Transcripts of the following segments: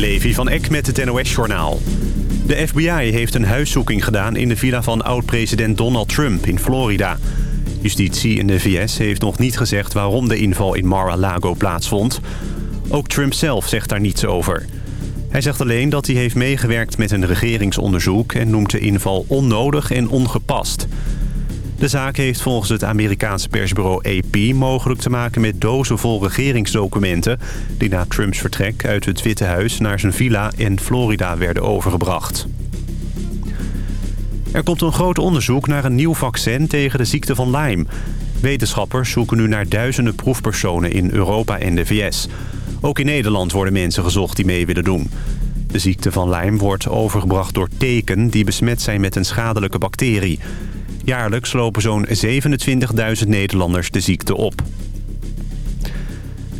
Levi van Eck met het NOS-journaal. De FBI heeft een huiszoeking gedaan in de villa van oud-president Donald Trump in Florida. Justitie in de VS heeft nog niet gezegd waarom de inval in Mar-a-Lago plaatsvond. Ook Trump zelf zegt daar niets over. Hij zegt alleen dat hij heeft meegewerkt met een regeringsonderzoek... en noemt de inval onnodig en ongepast. De zaak heeft volgens het Amerikaanse persbureau AP mogelijk te maken met dozen vol regeringsdocumenten... die na Trumps vertrek uit het Witte Huis naar zijn villa in Florida werden overgebracht. Er komt een groot onderzoek naar een nieuw vaccin tegen de ziekte van Lyme. Wetenschappers zoeken nu naar duizenden proefpersonen in Europa en de VS. Ook in Nederland worden mensen gezocht die mee willen doen. De ziekte van Lyme wordt overgebracht door teken die besmet zijn met een schadelijke bacterie... Jaarlijks lopen zo'n 27.000 Nederlanders de ziekte op.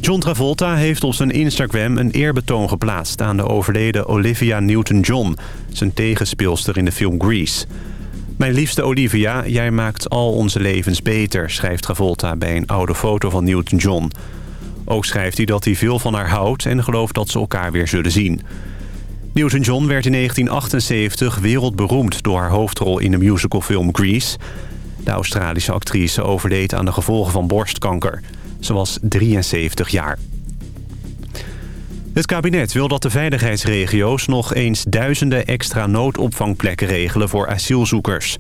John Travolta heeft op zijn Instagram een eerbetoon geplaatst... aan de overleden Olivia Newton-John, zijn tegenspeelster in de film Grease. Mijn liefste Olivia, jij maakt al onze levens beter... schrijft Travolta bij een oude foto van Newton-John. Ook schrijft hij dat hij veel van haar houdt... en gelooft dat ze elkaar weer zullen zien... Newton-John werd in 1978 wereldberoemd door haar hoofdrol in de musicalfilm Grease. De Australische actrice overleed aan de gevolgen van borstkanker. Ze was 73 jaar. Het kabinet wil dat de veiligheidsregio's nog eens duizenden extra noodopvangplekken regelen voor asielzoekers.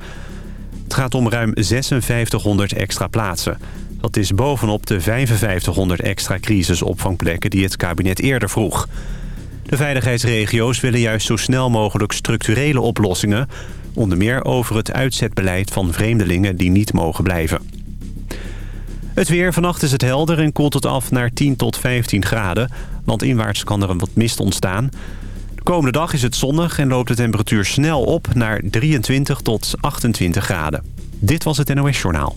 Het gaat om ruim 5600 extra plaatsen. Dat is bovenop de 5500 extra crisisopvangplekken die het kabinet eerder vroeg. De veiligheidsregio's willen juist zo snel mogelijk structurele oplossingen... onder meer over het uitzetbeleid van vreemdelingen die niet mogen blijven. Het weer. Vannacht is het helder en koelt het af naar 10 tot 15 graden. Landinwaarts kan er een wat mist ontstaan. De komende dag is het zonnig en loopt de temperatuur snel op naar 23 tot 28 graden. Dit was het NOS Journaal.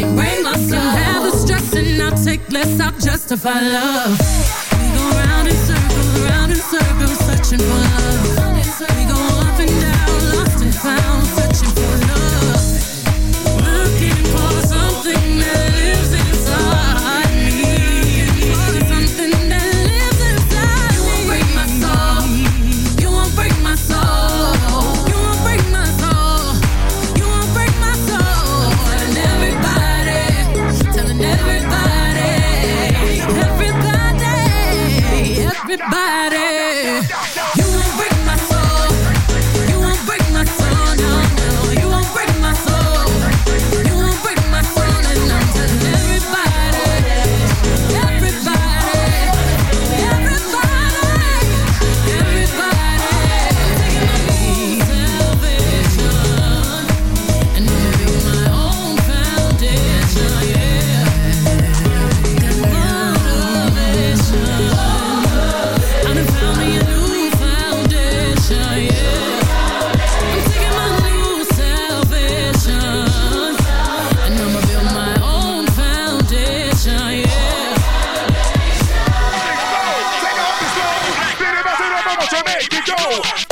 Brain must have the stress and I'll take less. I'll justify love. Go.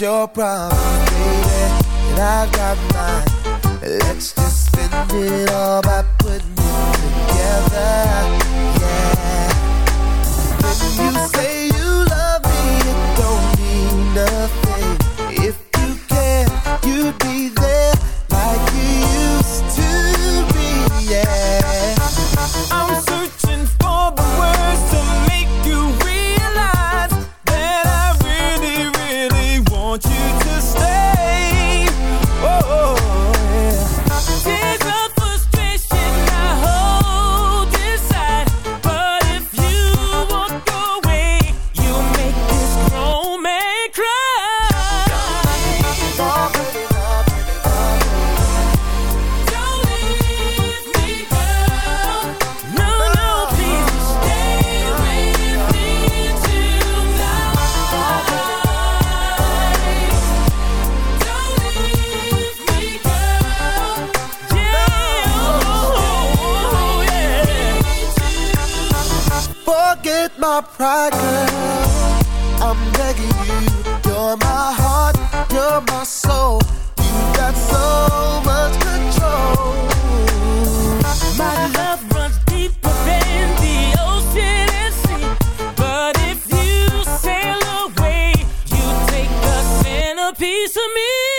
your problem. piece of me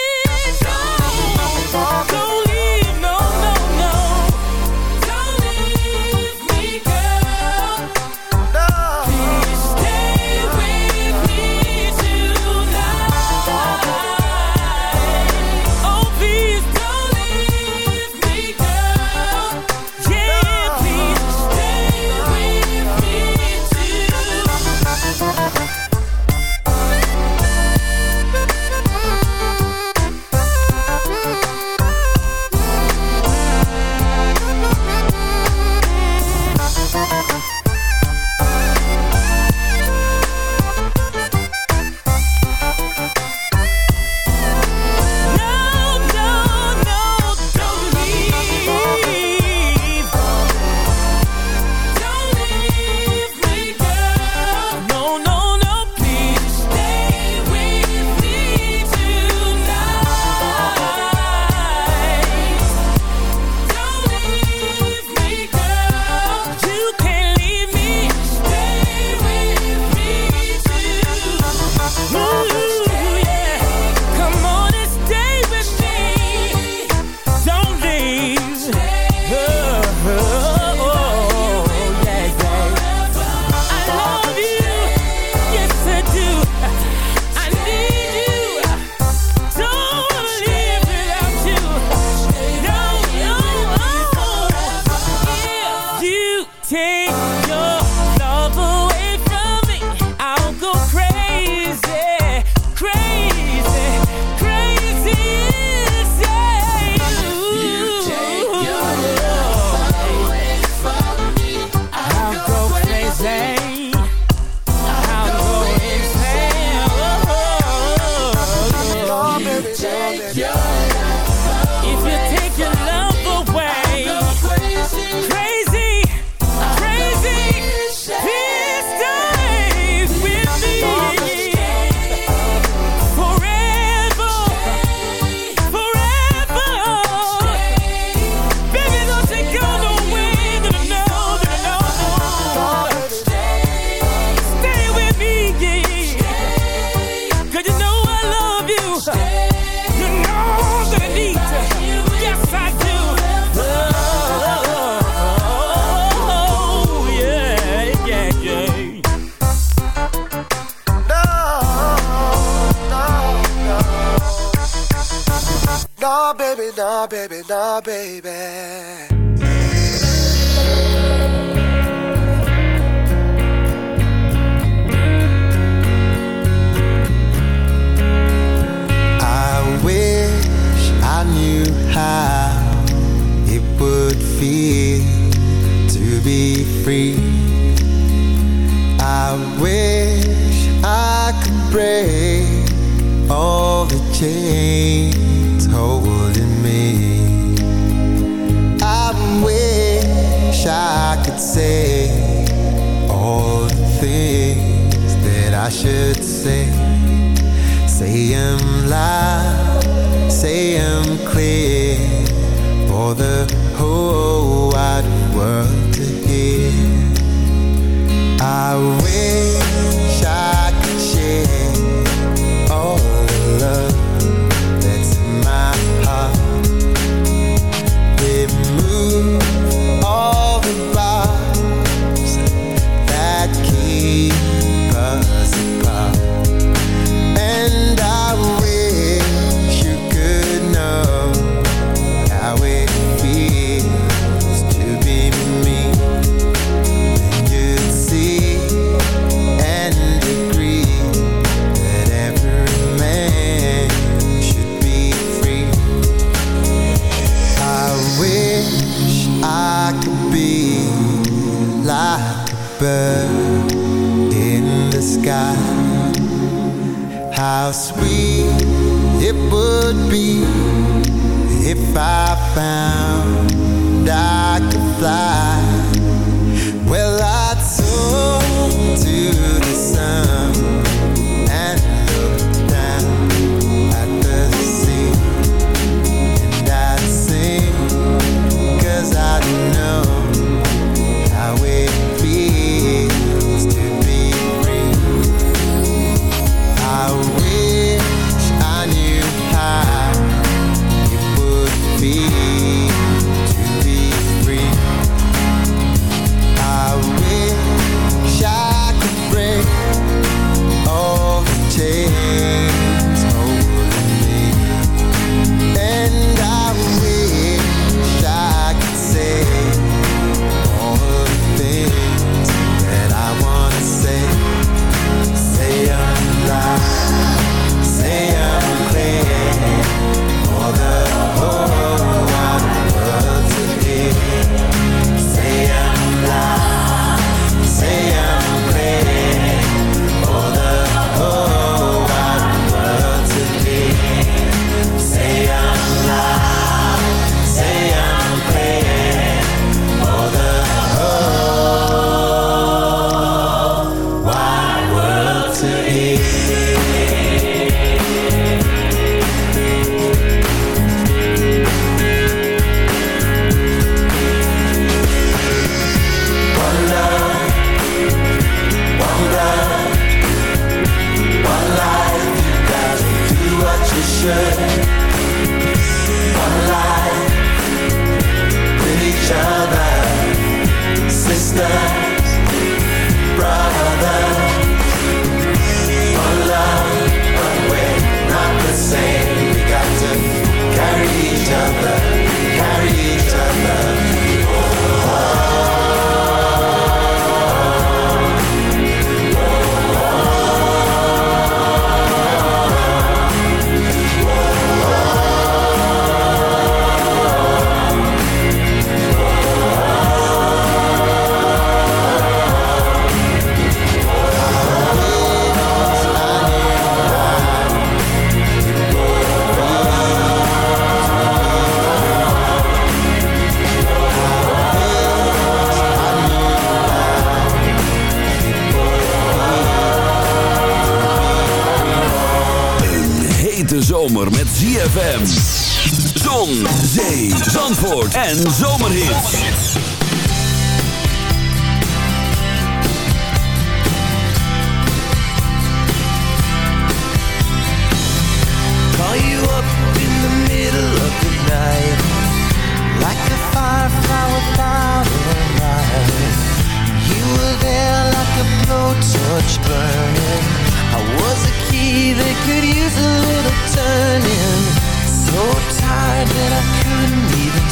zandvoort en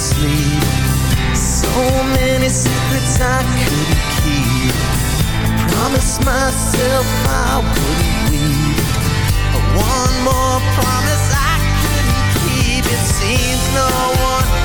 sleep So many secrets I couldn't keep. Promise myself I wouldn't leave One more promise I couldn't keep. It seems no one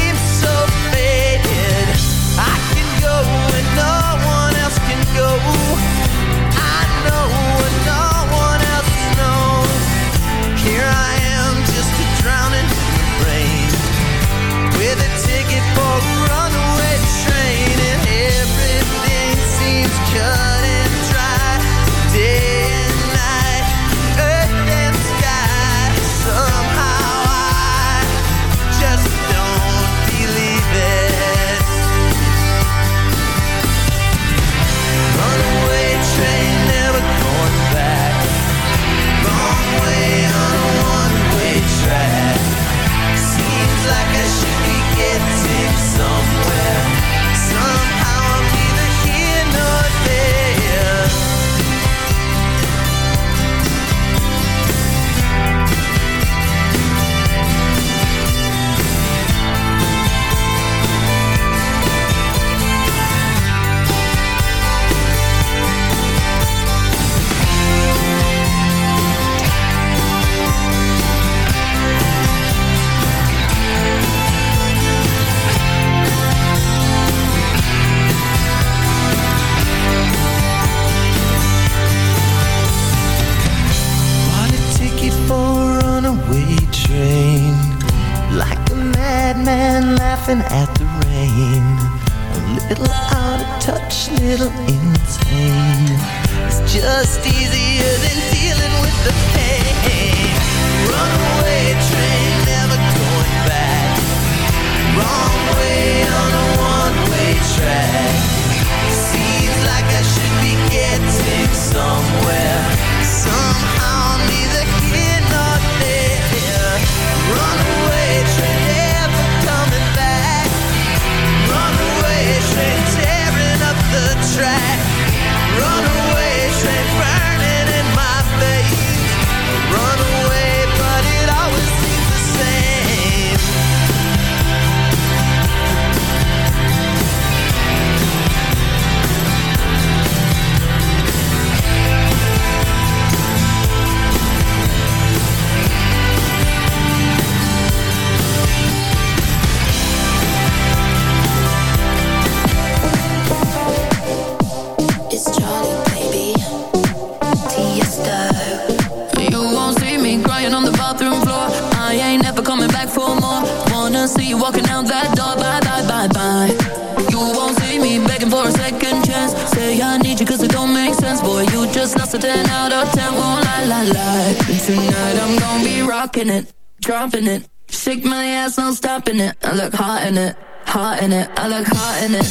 running out of time, won't la la la. Tonight I'm gonna be rocking it, dropping it. Shake my ass, no stopping it. I look hot in it, hot in it. I look hot in it.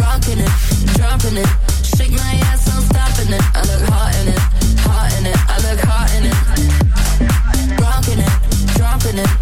Rocking it, dropping it. Shake my ass, no stopping it. I look hot in it, hot in it. I look hot in it. Rocking it, dropping it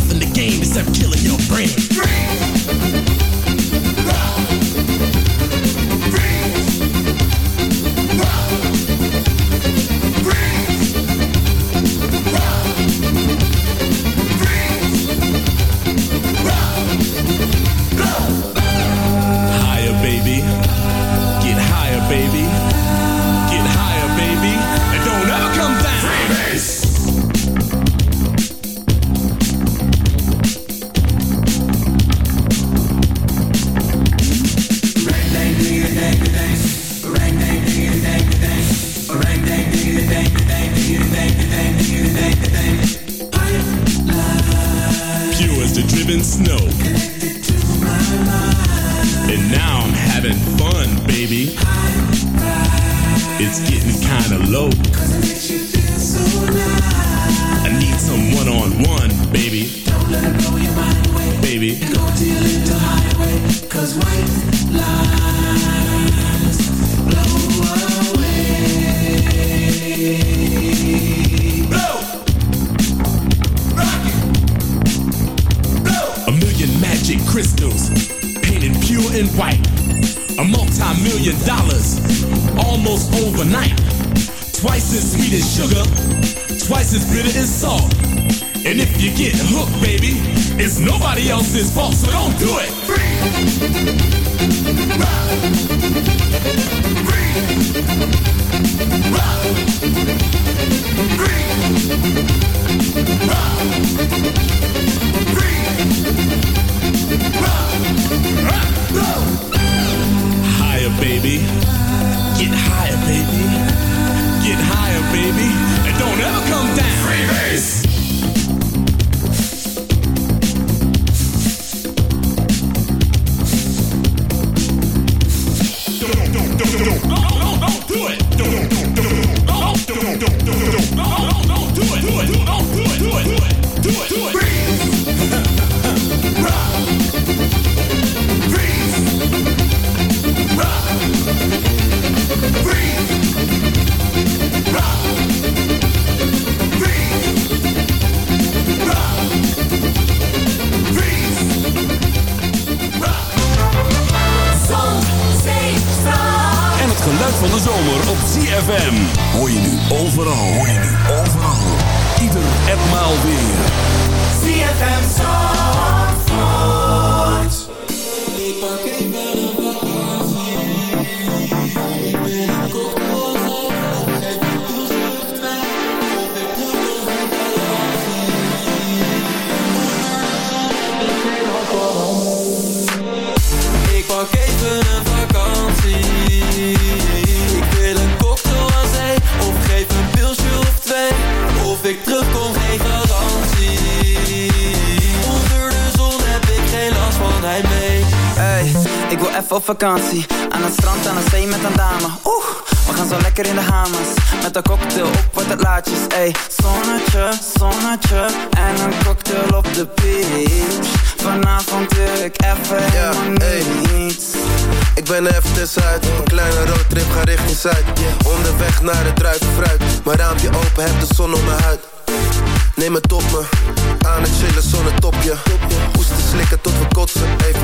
nothing to gain except killing your brain.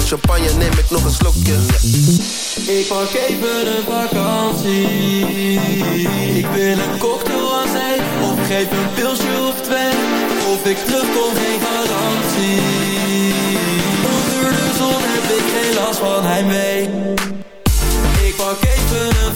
champagne neem ik nog een slokje. Ik pak even een vakantie. Ik wil een cocktail aan zijn. Of geef een pilsje of twee. Of ik terugkom geen garantie. Onder de zon heb ik geen last van heimwee. Ik pak even een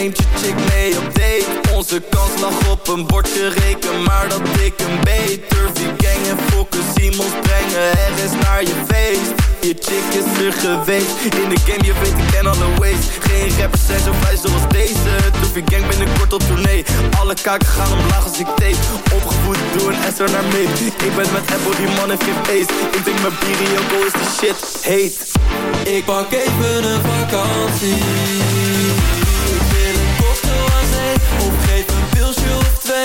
neemt je chick mee op date. Onze kans lag op een bordje reken Maar dat ik een beet Turfie gang en fokken, Simons brengen Er is naar je feest. Je chick is er geweest. In de game, je weet ik ken alle ways. Geen rappers zijn zo vrij zoals deze. Turfie gang binnenkort op tournee. Alle kaken gaan omlaag als ik tape. Opgevoed door een SR naar mee Ik ben met Apple, die man heeft geen face Ik drink mijn bier, Yoko is de shit heet. Ik pak even een vakantie